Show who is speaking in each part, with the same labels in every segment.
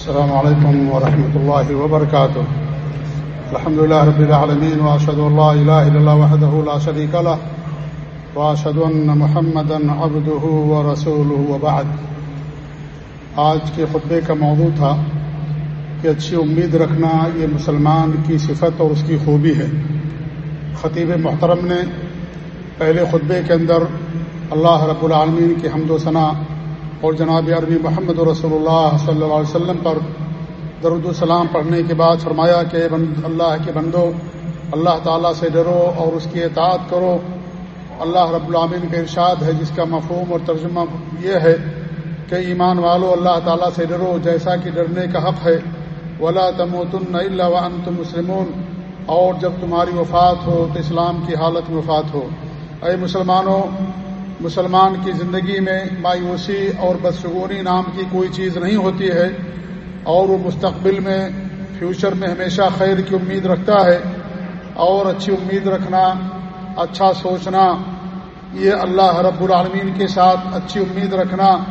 Speaker 1: السلام عليكم ورحمة الله وبركاته. الحمد لله رب العالمين، وأشهد أن لا إله إلا الله وحده لا شريك له، وأشهد أن محمدا عبده ورسوله وبعد. آج کے خطبے کا موضوع تھا کہ اچھی امید رکھنا یہ مسلمان کی صفت اور اس کی خوبی ہے۔ خطیب محترم نے پہلے خطبے کے اندر اللہ رب العالمین کی حمد و ثناء اور جناب عربی محمد رسول اللہ صلی اللہ علیہ وسلم پر درود السلام پڑھنے کے بعد فرمایا کہ اللہ کے بندو، اللہ تعالیٰ سے ڈرو اور اس کی اطاعت کرو۔ اللہ رب العامین کا ارشاد ہے، جس کا مفہوم اور ترجمہ یہ ہے کہ ایمان والو، اللہ تعالیٰ سے ڈرو، جیسا کہ ڈرنے کا حق ہے۔ ولا تموتن اللہ ون تم مسلمون۔ اور جب تمہاری وفات ہو تو اسلام کی حالت میں وفات ہو۔ اے مسلمانوں مسلمان کی زندگی میں مایوسی اور بدشگونی نام کی کوئی چیز نہیں ہوتی ہے اور وہ مستقبل میں فیوچر میں ہمیشہ خیر کی امید رکھتا ہے۔ اور اچھی امید رکھنا اچھا سوچنا، یہ اللہ رب العالمین کے ساتھ اچھی امید رکھنا،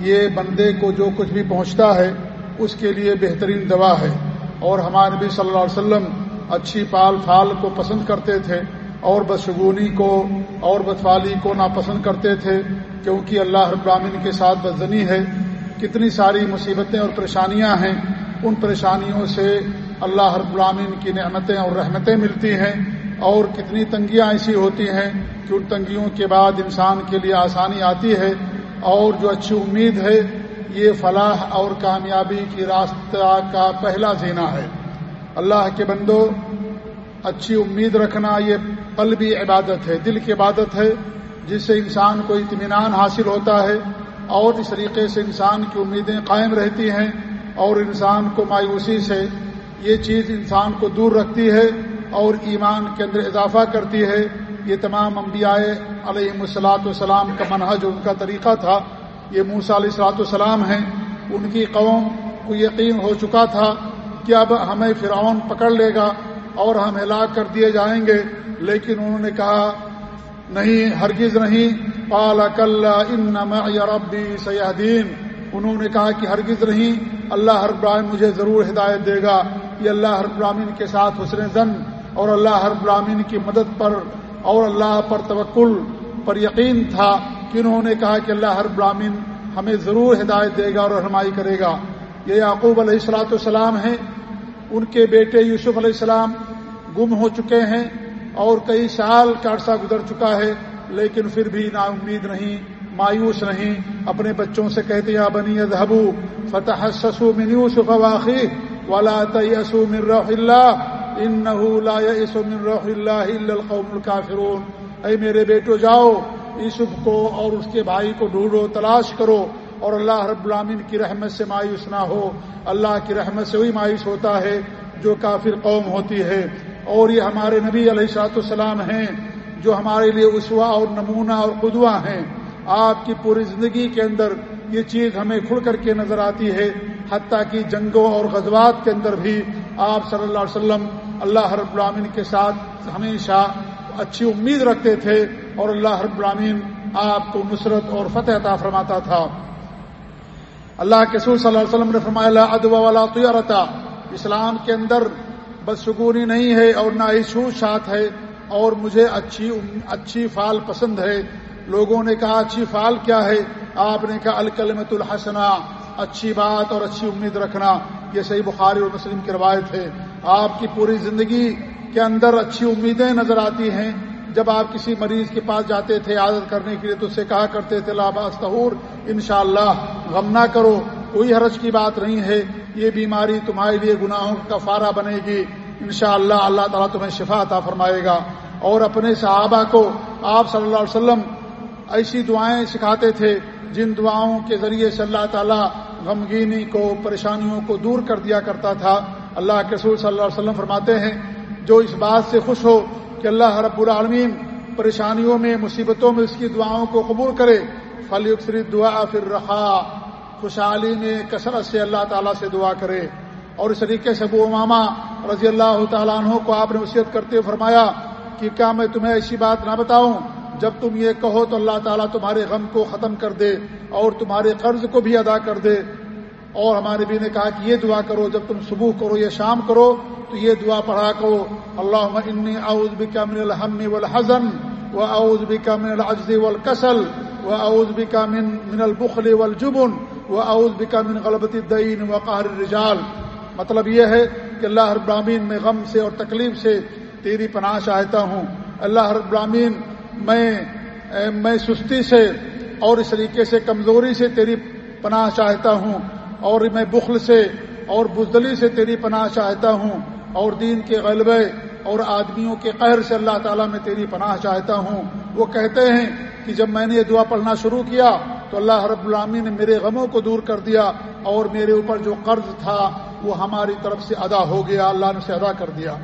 Speaker 1: یہ بندے کو جو کچھ بھی پہنچتا ہے، اس کے لیے بہترین دوا ہے۔ اور ہمارے نبی صلی اللہ علیہ وسلم اچھی پال پھال کو پسند کرتے تھے۔ اور بدشگونی کو اور بدفالی کو ناپسند کرتے تھے، کیونکہ اللہ رب العالمین کے ساتھ بدزنی ہے۔ کتنی ساری مصیبتیں اور پریشانیاں ہیں، ان پریشانیوں سے اللہ رب العالمین کی نعمتیں اور رحمتیں ملتی ہیں۔ اور کتنی تنگیاں ایسی ہوتی ہیں کہ ان تنگیوں کے بعد انسان کے لیے آسانی آتی ہے۔ اور جو اچھی امید ہے، یہ فلاح اور کامیابی کی راستہ کا پہلا زینہ ہے۔ اللہ کے بندوں اچھی امید رکھنا یہ قلبی عبادت ہے، دل کی عبادت ہے، جس سے انسان کو اطمینان حاصل ہوتا ہے اور اس طریقے سے انسان کی امیدیں قائم رہتی ہیں اور انسان کو مایوسی سے یہ چیز انسان کو دور رکھتی ہے اور ایمان کے اندر اضافہ کرتی ہے۔ یہ تمام انبیاء علیہ السلاۃ والسلام کا منحج ان کا طریقہ تھا۔ یہ موسا علیہ السلاۃ والسلام ہیں۔ ان کی قوم کو یقین ہو چکا تھا کہ اب ہمیں فرعون پکڑ لے گا اور ہم ہلاک کر دیے جائیں گے۔ لیکن انہوں نے کہا، نہیں، ہرگز نہیں. پالا کل ان ربی سیاحدین انہوں نے کہا کہ ہرگز نہیں. اللہ ہر براہم مجھے ضرور ہدایت دے گا. یہ اللہ ہر برامین کے ساتھ حسن زن اور اللہ ہر برامین کی مدد پر اور اللہ پر توکل پر یقین تھا کہ انہوں نے کہا کہ اللہ ہر برامین ہمیں ضرور ہدایت دے گا اور رہنمائی کرے گا. یہ یعقوب علیہ السلاۃ والسلام ہیں. ان کے بیٹے یوسف علیہ السلام گم ہو چکے ہیں. اور کئی سال کا عرصہ گزر چکا ہے، لیکن پھر بھی نا امید نہیں، مایوس نہیں، اپنے بچوں سے کہتے، یا بنی ادہبو فتح سسو من یوسف واقعی ولا تیسو من روح اللہ ان لا من روح اللہ القوم الکافرون. اے میرے بیٹو، جاؤ، یوسف کو اور اس کے بھائی کو ڈھونڈو، تلاش کرو، اور اللہ رب العامن کی رحمت سے مایوس نہ ہو۔ اللہ کی رحمت سے وہی مایوس ہوتا ہے جو کافر قوم ہوتی ہے۔ اور یہ ہمارے نبی علیہ سلاۃ السلام ہیں جو ہمارے لیے اسوا اور نمونہ اور قدوہ ہیں۔ آپ کی پوری زندگی کے اندر یہ چیز ہمیں کھل کر کے نظر آتی ہے، حتیٰ کہ جنگوں اور غزوات کے اندر بھی آپ صلی اللہ علیہ وسلم اللہ رب العامن کے ساتھ ہمیشہ اچھی امید رکھتے تھے اور اللہ رب العامین آپ کو نصرت اور فتح عطا فرماتا تھا۔ اللہ کے سور صلی اللہ علیہ وسلم نے فرمایا ادب والا تو اسلام کے اندر بدشگونی نہیں ہے اور نہ ہی چھو شات ہے اور مجھے اچھی اچھی فال پسند ہے۔ لوگوں نے کہا، اچھی فال کیا ہے؟ آپ نے کہا الکلمت الحسنہ۔ اچھی بات اور اچھی امید رکھنا۔ یہ صحیح بخاری اور مسلم کی روایت ہے۔ آپ کی پوری زندگی کے اندر اچھی امیدیں نظر آتی ہیں۔ جب آپ کسی مریض کے پاس جاتے تھے عادت کرنے کے لیے، تو اسے کہا کرتے تھے لاباستور ان شاء اللہ غم نہ کرو۔ کوئی حرج کی بات نہیں ہے۔ یہ بیماری تمہارے لیے گناہوں کا فارہ بنے گی۔ انشاءاللہ اللہ اللہ تعالیٰ تمہیں شفا عطا فرمائے گا۔ اور اپنے صحابہ کو آپ صلی اللہ علیہ وسلم ایسی دعائیں سکھاتے تھے جن دعاؤں کے ذریعے سے اللہ تعالیٰ غمگینی کو، پریشانیوں کو دور کر دیا کرتا تھا۔ اللہ کے رسول صلی اللہ علیہ وسلم فرماتے ہیں، جو اس بات سے خوش ہو کہ اللہ رب العالمین پریشانیوں میں، مصیبتوں میں اس کی دعاؤں کو قبول کرے فلی دعا پھر رہا خوشحالی میں کثرت سے اللہ تعالیٰ سے دعا کرے اور اس طریقے سے ابو امامہ رضی اللہ تعالیٰ عنہ کو آپ نے وصیت کرتے ہوئے فرمایا کہ کیا میں تمہیں ایسی بات نہ بتاؤں؟ جب تم یہ کہو تو اللہ تعالیٰ تمہارے غم کو ختم کر دے اور تمہارے قرض کو بھی ادا کر دے۔ اور ہمارے نبی نے کہا کہ یہ دعا کرو، جب تم صبح کرو یا شام کرو تو یہ دعا پڑھا کرو۔ اللہ انی اعوذ بک من الحم والحزن و اعوذ بک من العجز والکسل و اعوذ بک من من البخل والجبن۔ و اعوذ بک من غلبۃ الدین و الرجال۔ مطلب یہ ہے کہ اللہ رب العالمین میں غم سے اور تکلیف سے تیری پناہ چاہتا ہوں۔ اللہ رب العالمین میں میں سستی سے اور اس طریقے سے، کمزوری سے تیری پناہ چاہتا ہوں۔ اور میں بخل سے اور بزدلی سے تیری پناہ چاہتا ہوں۔ اور دین کے غلبے اور آدمیوں کے قہر سے اللہ تعالیٰ میں تیری پناہ چاہتا ہوں۔ وہ کہتے ہیں کہ جب میں نے یہ دعا پڑھنا شروع کیا تو اللہ رب العامی نے میرے غموں کو دور کر دیا اور میرے اوپر جو قرض تھا وہ ہماری طرف سے ادا ہو گیا، اللہ نے اسے ادا کر دیا۔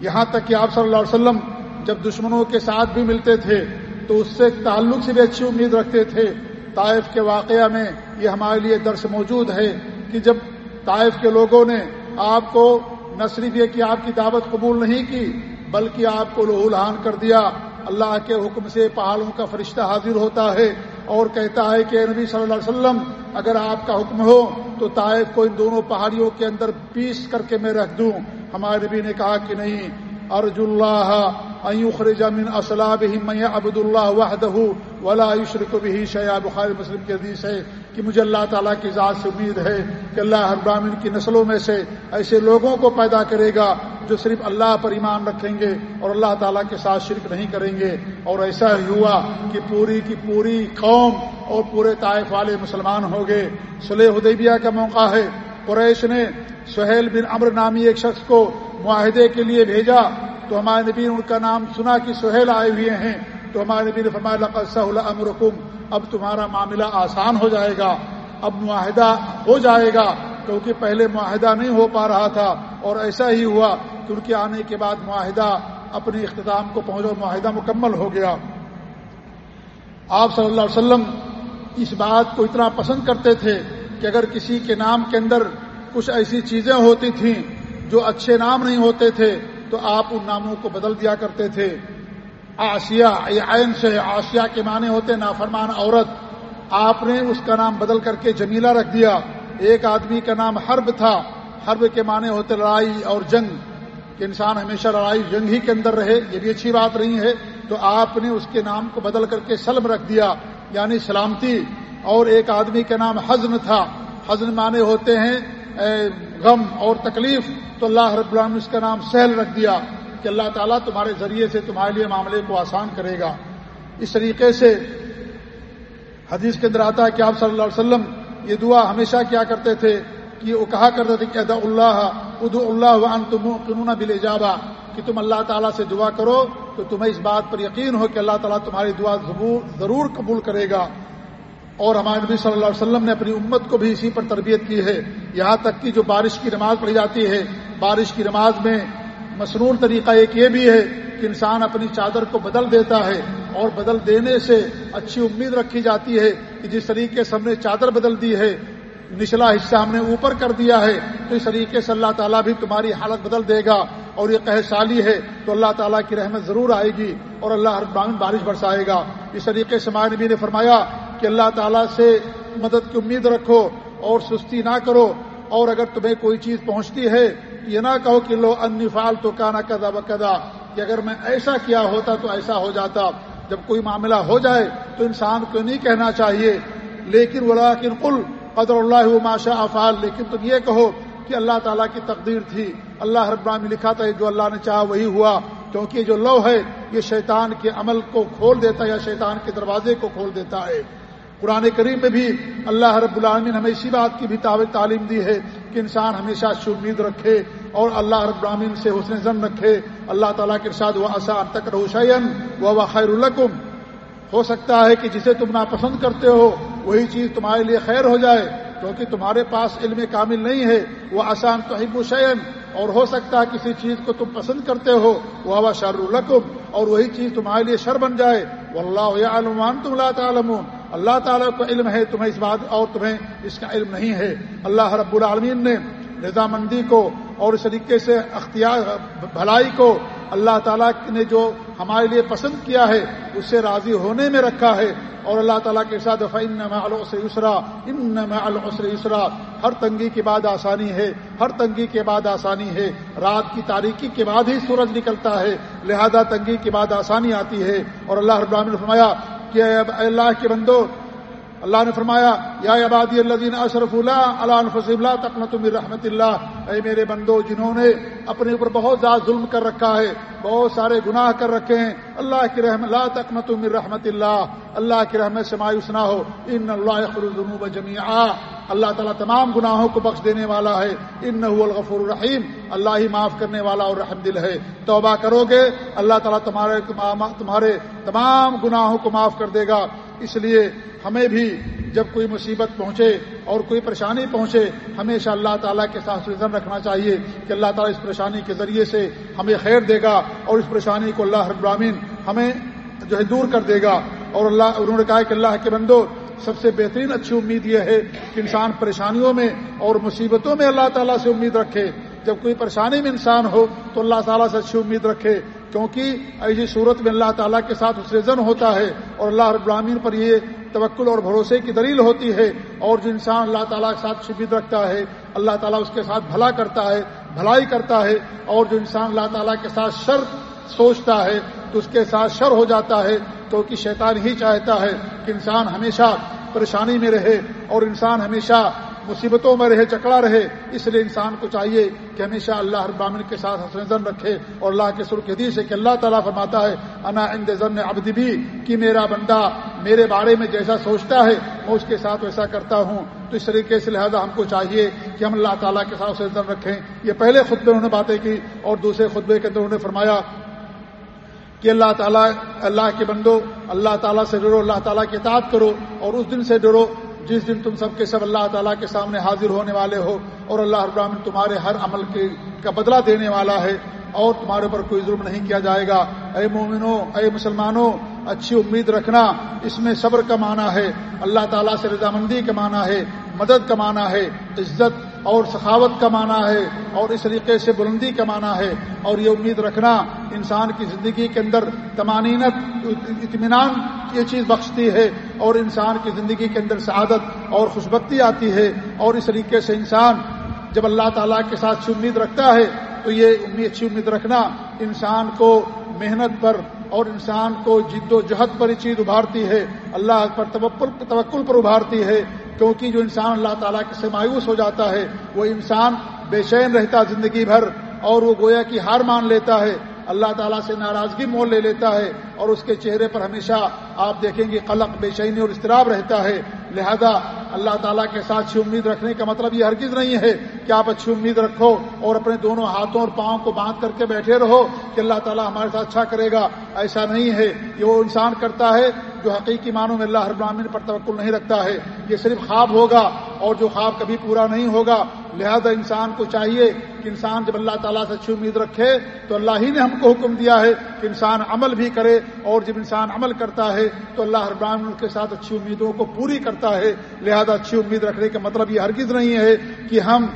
Speaker 1: یہاں تک کہ آپ صلی اللہ علیہ وسلم جب دشمنوں کے ساتھ بھی ملتے تھے تو اس سے تعلق سے بھی اچھی امید رکھتے تھے۔ طائف کے واقعہ میں یہ ہمارے لیے درس موجود ہے کہ جب طائف کے لوگوں نے آپ کو نہ صرف یہ کہ آپ کی دعوت قبول نہیں کی، بلکہ آپ کو لہو لہان کر دیا اللہ کے حکم سے پہاڑوں کا فرشتہ حاضر ہوتا ہے اور کہتا ہے کہ نبی صلی اللہ علیہ وسلم، اگر آپ کا حکم ہو تو طائف کو ان دونوں پہاڑیوں کے اندر پیس کر کے میں رکھ دوں۔ ہمارے نبی نے کہا کہ نہیں ارج اللہ خرج من اسلابهم من عبد اللہ وحدہ ولا يشرك به شيئا بخاری مسلم کی حدیث ہے کہ مجھے اللہ تعالیٰ کی ذات سے امید ہے کہ اللہ ہر براہین کی نسلوں میں سے ایسے لوگوں کو پیدا کرے گا جو صرف اللہ پر ایمان رکھیں گے اور اللہ تعالیٰ کے ساتھ شرک نہیں کریں گے۔ اور ایسا ہی ہوا کہ پوری کی پوری قوم اور پورے طائف والے مسلمان ہو گئے۔ سلح حدیبیہ کا موقع ہے۔ قریش نے سہیل بن امر نامی ایک شخص کو معاہدے کے لیے بھیجا۔ تو ہمارے نبی نے ان کا نام سنا کہ سہیل آئے ہوئے ہیں۔ تو ہمارے نبی نے فرمایا، لقد امرکم۔ اب تمہارا معاملہ آسان ہو جائے گا۔ اب معاہدہ ہو جائے گا۔ کیونکہ پہلے معاہدہ نہیں ہو پا رہا تھا۔ اور ایسا ہی ہوا کہ ان کے آنے کے بعد معاہدہ اپنے اختتام کو پہنچا معاہدہ مکمل ہو گیا۔ آپ صلی اللہ علیہ وسلم اس بات کو اتنا پسند کرتے تھے کہ اگر کسی کے نام کے اندر کچھ ایسی چیزیں ہوتی تھیں جو اچھے نام نہیں ہوتے تھے، تو آپ ان ناموں کو بدل دیا کرتے تھے۔ آسیہ عین سے آسیہ کے معنی ہوتے نافرمان عورت۔ آپ نے اس کا نام بدل کر کے جمیلہ رکھ دیا۔ ایک آدمی کا نام حرب تھا۔ حرب کے معنی ہوتے لڑائی اور جنگ۔ کہ انسان ہمیشہ لڑائی جنگ ہی کے اندر رہے، یہ بھی اچھی بات نہیں ہے، تو آپ نے اس کے نام کو بدل کر کے سلم رکھ دیا یعنی سلامتی۔ اور ایک آدمی کا نام حزن تھا، حزن معنی ہوتے ہیں غم اور تکلیف۔ تو اللہ رب اللہ نے اس کا نام سہل رکھ دیا کہ اللہ تعالیٰ تمہارے ذریعے سے تمہارے لیے معاملے کو آسان کرے گا۔ اس طریقے سے حدیث کے اندر آتا ہے کہ آپ صلی اللہ علیہ وسلم یہ دعا ہمیشہ کیا کرتے تھے؟ کہ وہ کہا کرتے تھے کہ ادا اللہ ادو اللہ ون تم قنون بل کہ تم اللہ تعالیٰ سے دعا کرو تو تمہیں اس بات پر یقین ہو کہ اللہ تعالیٰ تمہاری دعا ضرور قبول کرے گا۔ اور ہمارے نبی صلی اللہ علیہ وسلم نے اپنی امت کو بھی اسی پر تربیت کی ہے۔ یہاں تک کہ جو بارش کی نماز پڑھی جاتی ہے، بارش کی نماز میں مصنون طریقہ ایک یہ بھی ہے کہ انسان اپنی چادر کو بدل دیتا ہے اور بدل دینے سے اچھی امید رکھی جاتی ہے کہ جس طریقے سے ہم نے چادر بدل دی ہے نچلا حصہ ہم نے اوپر کر دیا ہے، تو اس طریقے سے اللہ تعالیٰ بھی تمہاری حالت بدل دے گا اور یہ قہ سالی ہے، تو اللہ تعالیٰ کی رحمت ضرور آئے گی اور اللہ ہر بارش برسائے گا۔ اس طریقے سے مائع نبی نے فرمایا کہ اللہ تعالیٰ سے مدد کی امید رکھو اور سستی نہ کرو۔ اور اگر تمہیں کوئی چیز پہنچتی ہے، یہ نہ کہو کہ لو انفال تو کانا کدا بکدا کہ اگر میں ایسا کیا ہوتا تو ایسا ہو جاتا۔ جب کوئی معاملہ ہو جائے تو انسان کو نہیں کہنا چاہیے، لیکن ولاکن قل قدر اللہ ماشا افعال لیکن تم یہ کہو کہ اللہ تعالیٰ کی تقدیر تھی۔ اللہ رب میں لکھا تھا جو اللہ نے چاہا وہی ہوا، کیونکہ جو لو ہے، یہ شیطان کے عمل کو کھول دیتا ہے یا شیطان کے دروازے کو کھول دیتا ہے۔ قرآن کریم میں بھی اللہ رب العالمین ہمیں اسی بات کی بھی تعلیم دی ہے کہ انسان ہمیشہ اچھی امید رکھے اور اللہ رب العالمین سے حسن زن رکھے۔ اللہ تعالیٰ کے ارشاد وہ آسان تک روشین و خیر القم ہو سکتا ہے کہ جسے تم ناپسند کرتے ہو وہی چیز تمہارے لیے خیر ہو جائے، کیونکہ تمہارے پاس علم کامل نہیں ہے۔ وہ آسان تو حب اور ہو سکتا ہے کسی چیز کو تم پسند کرتے ہو۔ وہ ہوا شر القم اور وہی چیز تمہارے لیے شر بن جائے۔ وہ اللہ علمان تم اللہ تعالم اللہ تعالیٰ کو علم ہے، تمہیں اس بات، اور تمہیں اس کا علم نہیں ہے۔ اللہ رب العالمین نے رضامندی کو اور اس طریقے سے اختیار، بھلائی کو اللہ تعالیٰ نے جو ہمارے لیے پسند کیا ہے اس سے راضی ہونے میں رکھا ہے۔ اور اللہ تعالیٰ کے ساتھ فن سے یسرا ان السر یسرا ہر تنگی کے بعد آسانی ہے، ہر تنگی کے بعد آسانی ہے۔ رات کی تاریکی کے بعد ہی سورج نکلتا ہے، لہذا تنگی کے بعد آسانی آتی ہے۔ اور اللہ رب نے فرمایا کہ اللہ کے بندو اللہ نے فرمایا، یا عبادی اللہ اشرف اللہ اللہ اللہ تقنت رحمت اللہ۔ اے میرے بندو، جنہوں نے اپنے اوپر بہت زیادہ ظلم کر رکھا ہے، بہت سارے گناہ کر رکھے ہیں، اللہ کی رحمت، لا تقنت من رحمت اللہ۔ اللہ کی رحمت سے مایوس نہ ہو۔ ان اللہ الذنوب جميعا اللہ تعالیٰ تمام گناہوں کو بخش دینے والا ہے۔ ان الغفور الرحیم۔ اللہ ہی معاف کرنے والا اور رحم دل ہے۔ توبہ کرو گے، اللہ تعالیٰ تمہارے تمہارے تمام گناہوں کو معاف کر دے گا۔ اس لیے ہمیں بھی جب کوئی مصیبت پہنچے اور کوئی پریشانی پہنچے ہمیشہ اللہ تعالیٰ کے ساتھ رزن رکھنا چاہیے کہ اللہ تعالیٰ اس پریشانی کے ذریعے سے ہمیں خیر دے گا اور اس پریشانی کو اللہ ابراہین ہمیں جو ہے دور کر دے گا اور اللہ، انہوں نے کہا کہ اللہ کے بندو، سب سے بہترین اچھی امید یہ ہے کہ انسان پریشانیوں میں اور مصیبتوں میں اللہ تعالیٰ سے امید رکھے۔ جب کوئی پریشانی میں انسان ہو تو اللہ تعالیٰ سے اچھی امید رکھے۔ کیونکہ ایسی صورت میں اللہ تعالیٰ کے ساتھ اس رزن ہوتا ہے اور اللہ رب العالمین پر یہ توکل اور بھروسے کی دلیل ہوتی ہے اور جو انسان اللہ تعالیٰ کے ساتھ شبید رکھتا ہے، اللہ تعالیٰ اس کے ساتھ بھلا کرتا ہے، بھلائی کرتا ہے اور جو انسان اللہ تعالیٰ کے ساتھ شر سوچتا ہے، تو اس کے ساتھ شر ہو جاتا ہے، کیونکہ شیطان ہی چاہتا ہے کہ انسان ہمیشہ پریشانی میں رہے اور انسان ہمیشہ مصیبتوں میں رہے، چکڑا رہے، اس لیے انسان کو چاہیے کہ ہمیشہ اللہ ابامن کے ساتھ حسن رکھے اور اللہ کے سر حدیث ہے کہ اللہ تعالیٰ فرماتا ہے، انا اند ضن ابد بھی کہ میرا بندہ میرے بارے میں جیسا سوچتا ہے، میں اس کے ساتھ ویسا کرتا ہوں۔ تو اس طریقے سے لہذا ہم کو چاہیے کہ ہم اللہ تعالیٰ کے ساتھ حسن رکھیں۔ یہ پہلے خطبے انہوں نے باتیں کی اور دوسرے خطبے کے اندر انہوں نے فرمایا کہ اللہ تعالیٰ، اللہ کے بندو، اللہ تعالیٰ سے ڈرو، اللہ تعالیٰ کی اطاعت کرو اور اس دن سے ڈرو۔ جس دن تم سب کے سب اللہ تعالیٰ کے سامنے حاضر ہونے والے ہو اور اللہ ابراہین تمہارے ہر عمل کے کا بدلہ دینے والا ہے اور تمہارے اوپر کوئی ظلم نہیں کیا جائے گا۔ اے مومنوں، اے مسلمانوں، اچھی امید رکھنا اس میں صبر کا معنی ہے، اللہ تعالیٰ سے رضامندی کا معنی ہے، مدد کا معنی ہے، عزت اور سخاوت کا معنی ہے اور اس طریقے سے بلندی کا معنی ہے۔ اور یہ امید رکھنا انسان کی زندگی کے اندر تمانینت، اطمینان یہ چیز بخشتی ہے۔ اور انسان کی زندگی کے اندر سعادت اور خوشبختی آتی ہے اور اس طریقے سے انسان جب اللہ تعالیٰ کے ساتھ اچھی امید رکھتا ہے تو یہ اچھی امید رکھنا انسان کو محنت پر اور انسان کو جد و جہد پر یہ چیز ابھارتی ہے۔ اللہ پر توکل پر ابھارتی ہے کیونکہ جو انسان اللہ تعالیٰ سے مایوس ہو جاتا ہے وہ انسان بے چین رہتا زندگی بھر اور وہ گویا کی ہار مان لیتا ہے۔ اللہ تعالیٰ سے ناراضگی مول لے لیتا ہے اور اس کے چہرے پر ہمیشہ آپ دیکھیں گے قلق، بے چینی اور اضطراب رہتا ہے۔ لہذا اللہ تعالیٰ کے ساتھ اچھی امید رکھنے کا مطلب یہ ہرگز نہیں ہے کہ آپ اچھی امید رکھو اور اپنے دونوں ہاتھوں اور پاؤں کو باندھ کر کے بیٹھے رہو کہ اللہ تعالیٰ ہمارے ساتھ اچھا کرے گا۔ ایسا نہیں ہے۔ یہ وہ انسان کرتا ہے جو حقیقی معنوں میں اللہ ہر ابراہین پر توقل نہیں رکھتا ہے۔ یہ صرف خواب ہوگا اور جو خواب کبھی پورا نہیں ہوگا لہذا انسان کو چاہیے کہ انسان جب اللہ تعالیٰ سے اچھی امید رکھے تو اللہ ہی نے ہم کو حکم دیا ہے کہ انسان عمل بھی کرے اور جب انسان عمل کرتا ہے تو اللہ ابراہین کے ساتھ اچھی امیدوں کو پوری کرتا ہے۔ لہذا اچھی امید رکھنے کا مطلب یہ ہرگز نہیں ہے کہ ہم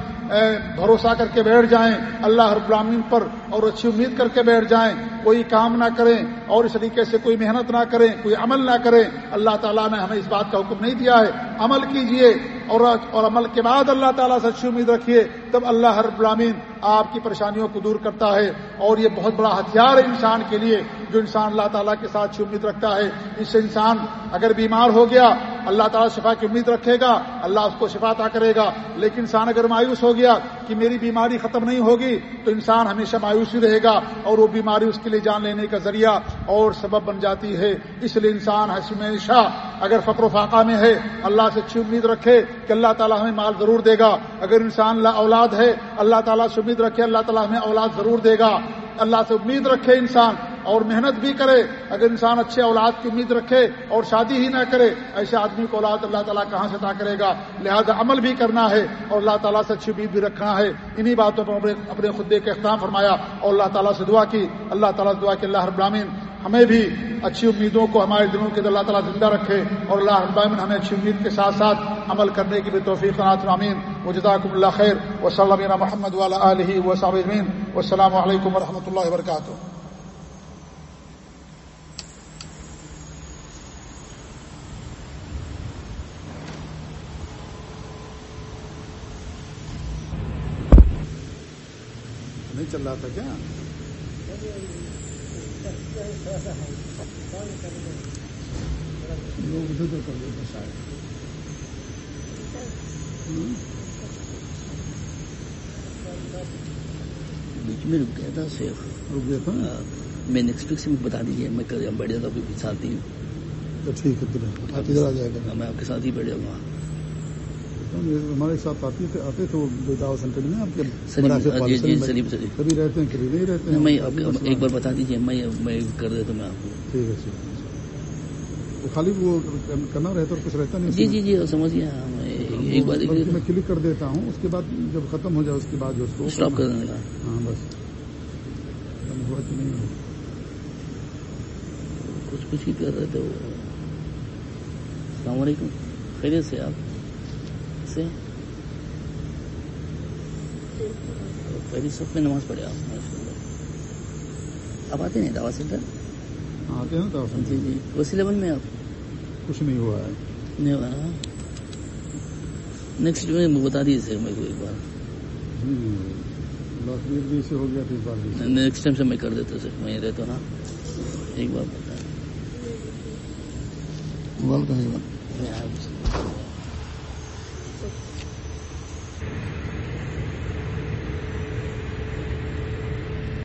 Speaker 1: بھروسہ کر کے بیٹھ جائیں، اللہ رب العالمین پر اور اچھی امید کر کے بیٹھ جائیں۔ کوئی کام نہ کریں اور اس طریقے سے کوئی محنت نہ کریں، کوئی عمل نہ کریں، اللہ تعالیٰ نے ہمیں اس بات کا حکم نہیں دیا ہے۔ عمل کیجیے اور اور عمل کے بعد اللہ تعالیٰ سے اچھی امید رکھیے، تب اللہ ہر العالمین آپ کی پریشانیوں کو دور کرتا ہے۔ اور یہ بہت بڑا ہتھیار ہے انسان کے لیے، جو انسان اللہ تعالیٰ کے ساتھ اچھی امید رکھتا ہے۔ اس سے انسان اگر بیمار ہو گیا، اللہ تعالیٰ شفا کی امید رکھے گا، اللہ اس کو شفا عطا کرے گا۔ لیکن انسان اگر مایوس ہو گیا کہ میری بیماری ختم نہیں ہوگی، تو انسان ہمیشہ مایوس ہی رہے گا اور وہ بیماری اس کے لیے جان لینے کا ذریعہ اور سبب بن جاتی ہے۔ اس لیے انسان ہمیشہ اگر فقر و فاقہ میں ہے، اللہ سے اچھی امید رکھے کہ اللہ تعالیٰ ہمیں مال ضرور دے گا۔ اگر انسان لا اولاد ہے، اللہ تعالیٰ سے امید رکھے اللہ تعالیٰ ہمیں اولاد ضرور دے گا۔ اللہ سے امید رکھے انسان اور محنت بھی کرے، اگر انسان اچھے اولاد کی امید رکھے اور شادی ہی نہ کرے، ایسے آدمی کو اولاد اللہ تعالیٰ کہاں سے عطا کرے گا؟ لہذا عمل بھی کرنا ہے اور اللہ تعالیٰ سے اچھی امید بھی رکھنا ہے۔ انہی باتوں پر اپنے خدے کے اختتام فرمایا اور اللہ تعالیٰ سے دعا کی۔ اللہ تعالیٰ سے دعا کی اللہ ابراہین ہمیں بھی اچھی امیدوں کو ہمارے دلوں کے اللہ تعالیٰ زندہ رکھے اور اللہ ابامن ہمیں اچھی امید کے ساتھ ساتھ عمل کرنے کی بھی توفیق امین و جداکم اللہ خیر۔ و صلی محمد والا علیہ و صابین و علیکم و رحمۃ اللہ وبرکاتہ۔ نہیں
Speaker 2: چل رہا تھا کیا؟ لوگ ادھر
Speaker 1: ادھر کر دیتے شاید۔ بیچ میں رک گیا تھا سیف۔ رک گیا تھا؟
Speaker 2: میں
Speaker 1: نیکسٹ ویک
Speaker 2: سے
Speaker 1: مجھے
Speaker 2: بتا
Speaker 1: دیجیے
Speaker 2: میں کل
Speaker 1: بیٹھ جاتا ہوں ساتھ ہی تو ٹھیک
Speaker 2: ہے
Speaker 1: ہاں،
Speaker 2: میں
Speaker 1: آپ
Speaker 2: کے ساتھ ہی بیٹھ جاؤں گا۔ ہمارے ساتھ آتے تھے آتے
Speaker 1: تھے وہ بیٹاؤ سینٹر میں آپ کے اچھا جی، جی، کبھی رہتے ہیں
Speaker 2: کبھی
Speaker 1: نہیں
Speaker 2: رہتے ہیں میں ایک بار بتا دیجیے میں
Speaker 1: میں کر دیتا ہوں آپ کو۔ ٹھیک ہے خالی وہ کرنا رہتا اور کچھ رہتا نہیں
Speaker 2: جی جی جی سمجھ
Speaker 1: ہاں، میں کلک کر دیتا ہوں اس
Speaker 2: کے بعد جب ختم ہو جائے اس کے بعد جو اسٹاپ کر دینے کا۔ ہاں بس۔ ہوا کہ نہیں۔ کچھ کچھ ہی کر رہے
Speaker 1: تھے وہ۔ السلام علیکم۔ خیریت
Speaker 2: سے آپ؟ سے۔ پہلی سب میں
Speaker 1: نماز پڑھے آپ۔ آپ
Speaker 2: آتے نہیں دعوا سینٹر؟ آتے ہیں دعوا سینٹر۔ جی جی۔ اسی لیول میں
Speaker 1: آپ؟ کچھ نہیں ہوا ہے۔ نہیں ہوا نیکسٹ میں بتا
Speaker 2: دیجیے میرے کو ایک بار۔ نیکسٹ ٹائم سے میں۔ کر دیتا سر میں
Speaker 1: رہتا نا۔ ایک
Speaker 2: بار بتا۔